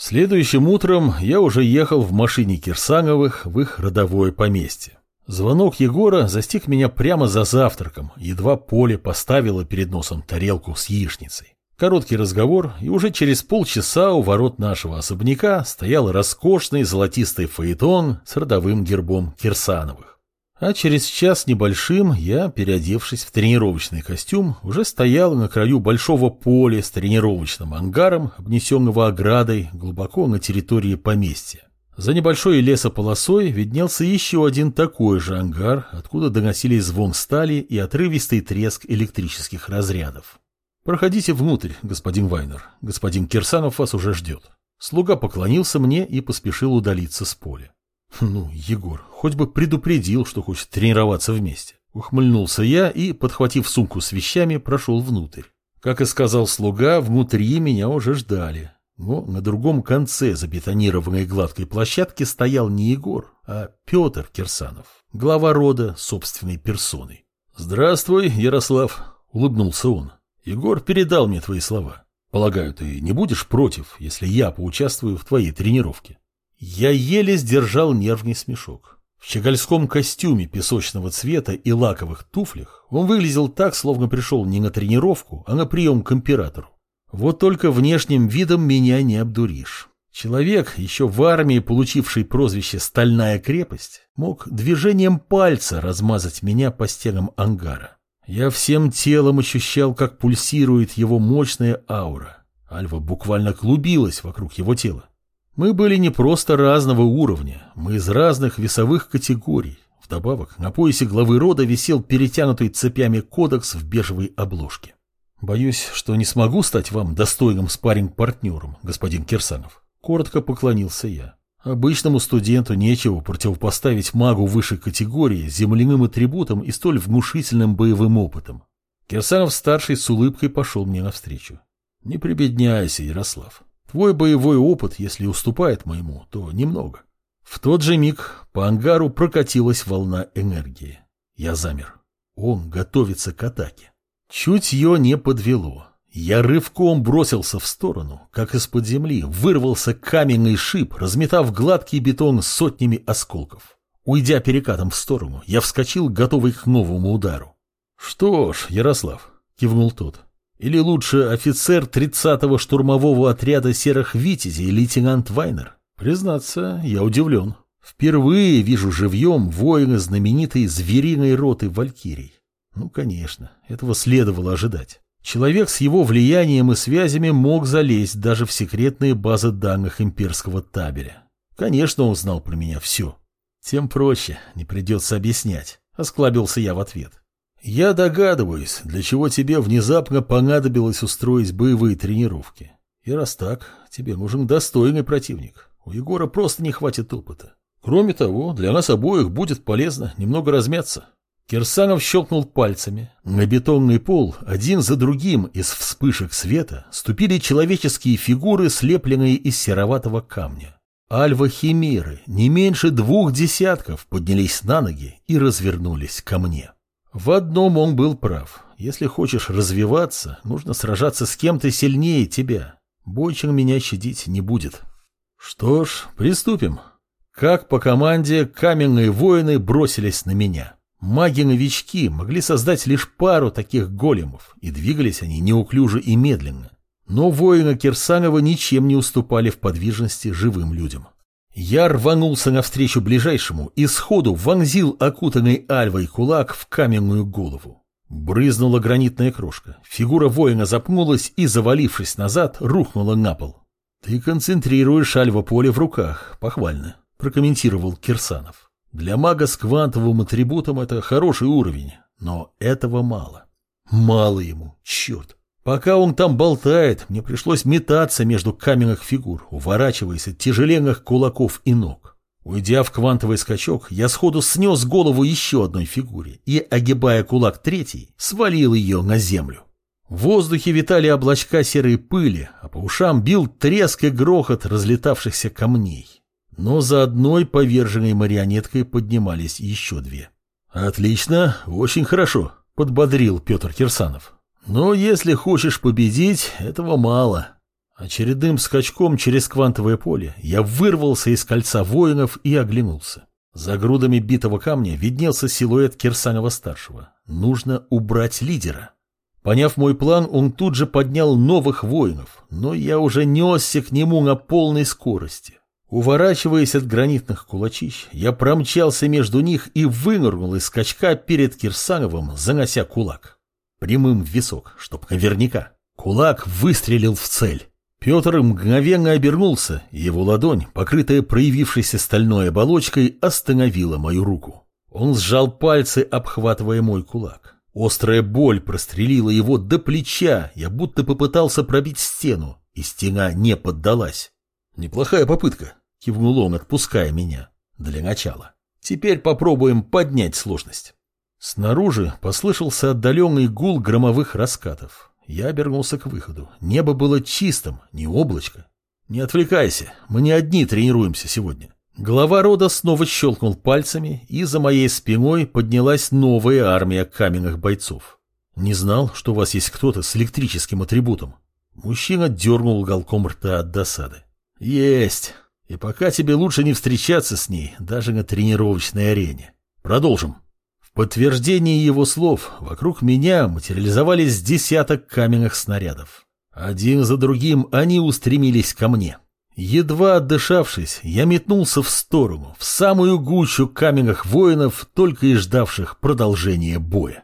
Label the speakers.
Speaker 1: Следующим утром я уже ехал в машине Кирсановых в их родовое поместье. Звонок Егора застиг меня прямо за завтраком, едва Поле поставила перед носом тарелку с яичницей. Короткий разговор, и уже через полчаса у ворот нашего особняка стоял роскошный золотистый фаэтон с родовым гербом Кирсановых. А через час небольшим я, переодевшись в тренировочный костюм, уже стоял на краю большого поля с тренировочным ангаром, обнесенного оградой, глубоко на территории поместья. За небольшой лесополосой виднелся еще один такой же ангар, откуда доносились звон стали и отрывистый треск электрических разрядов. «Проходите внутрь, господин Вайнер. Господин Кирсанов вас уже ждет». Слуга поклонился мне и поспешил удалиться с поля. Ну, Егор, хоть бы предупредил, что хочет тренироваться вместе. Ухмыльнулся я и, подхватив сумку с вещами, прошел внутрь. Как и сказал слуга, внутри меня уже ждали. Но на другом конце забетонированной гладкой площадки стоял не Егор, а Петр Кирсанов, глава рода собственной персоной. «Здравствуй, Ярослав», — улыбнулся он. «Егор передал мне твои слова. Полагаю, ты не будешь против, если я поучаствую в твоей тренировке?» Я еле сдержал нервный смешок. В щегольском костюме песочного цвета и лаковых туфлях он выглядел так, словно пришел не на тренировку, а на прием к императору. Вот только внешним видом меня не обдуришь. Человек, еще в армии получивший прозвище «Стальная крепость», мог движением пальца размазать меня по стенам ангара. Я всем телом ощущал, как пульсирует его мощная аура. Альва буквально клубилась вокруг его тела. Мы были не просто разного уровня, мы из разных весовых категорий. Вдобавок, на поясе главы рода висел перетянутый цепями кодекс в бежевой обложке. Боюсь, что не смогу стать вам достойным спарринг-партнером, господин Кирсанов. Коротко поклонился я. Обычному студенту нечего противопоставить магу высшей категории земляным атрибутам и столь внушительным боевым опытом. Кирсанов-старший с улыбкой пошел мне навстречу. Не прибедняйся, Ярослав. Твой боевой опыт, если уступает моему, то немного. В тот же миг по ангару прокатилась волна энергии. Я замер. Он готовится к атаке. Чутье не подвело. Я рывком бросился в сторону, как из-под земли вырвался каменный шип, разметав гладкий бетон сотнями осколков. Уйдя перекатом в сторону, я вскочил, готовый к новому удару. — Что ж, Ярослав, — кивнул тот, или лучше офицер 30-го штурмового отряда серых витязей лейтенант Вайнер? Признаться, я удивлен. Впервые вижу живьем воина знаменитой звериной роты Валькирий. Ну, конечно, этого следовало ожидать. Человек с его влиянием и связями мог залезть даже в секретные базы данных имперского табеля. Конечно, он знал про меня все. Тем проще, не придется объяснять. Осклабился я в ответ. Я догадываюсь, для чего тебе внезапно понадобилось устроить боевые тренировки. И раз так, тебе нужен достойный противник. У Егора просто не хватит опыта. Кроме того, для нас обоих будет полезно немного размяться. Кирсанов щелкнул пальцами. На бетонный пол один за другим из вспышек света ступили человеческие фигуры, слепленные из сероватого камня. Альва-химеры, не меньше двух десятков, поднялись на ноги и развернулись ко мне. В одном он был прав. Если хочешь развиваться, нужно сражаться с кем-то сильнее тебя. Бойчин меня щадить не будет. Что ж, приступим. Как по команде, каменные воины бросились на меня. Маги-новички могли создать лишь пару таких големов, и двигались они неуклюже и медленно. Но воины Кирсанова ничем не уступали в подвижности живым людям. Я рванулся навстречу ближайшему и сходу вонзил окутанный альвой кулак в каменную голову. Брызнула гранитная крошка. Фигура воина запнулась и, завалившись назад, рухнула на пол. «Ты концентрируешь альва-поле в руках. Похвально», — прокомментировал Кирсанов. «Для мага с квантовым атрибутом это хороший уровень, но этого мало. Мало ему, черт. Пока он там болтает, мне пришлось метаться между каменных фигур, уворачиваясь от тяжеленных кулаков и ног. Уйдя в квантовый скачок, я сходу снес голову еще одной фигуре и, огибая кулак третий, свалил ее на землю. В воздухе витали облачка серой пыли, а по ушам бил треск и грохот разлетавшихся камней. Но за одной поверженной марионеткой поднимались еще две. «Отлично, очень хорошо», — подбодрил Петр Кирсанов. Но если хочешь победить, этого мало. Очередным скачком через квантовое поле я вырвался из кольца воинов и оглянулся. За грудами битого камня виднелся силуэт Кирсанова-старшего. Нужно убрать лидера. Поняв мой план, он тут же поднял новых воинов, но я уже несся к нему на полной скорости. Уворачиваясь от гранитных кулачищ, я промчался между них и вынырнул из скачка перед Кирсановым, занося кулак. Прямым в висок, чтоб наверняка. Кулак выстрелил в цель. Петр мгновенно обернулся, и его ладонь, покрытая проявившейся стальной оболочкой, остановила мою руку. Он сжал пальцы, обхватывая мой кулак. Острая боль прострелила его до плеча, я будто попытался пробить стену, и стена не поддалась. «Неплохая попытка», — кивнул он, отпуская меня. «Для начала. Теперь попробуем поднять сложность». Снаружи послышался отдаленный гул громовых раскатов. Я обернулся к выходу. Небо было чистым, не облачко. Не отвлекайся, мы не одни тренируемся сегодня. Глава рода снова щелкнул пальцами, и за моей спиной поднялась новая армия каменных бойцов. Не знал, что у вас есть кто-то с электрическим атрибутом. Мужчина дернул уголком рта от досады. Есть. И пока тебе лучше не встречаться с ней, даже на тренировочной арене. Продолжим подтверждение его слов вокруг меня материализовались десяток каменных снарядов. Один за другим они устремились ко мне. Едва отдышавшись, я метнулся в сторону, в самую гущу каменных воинов, только и ждавших продолжения боя.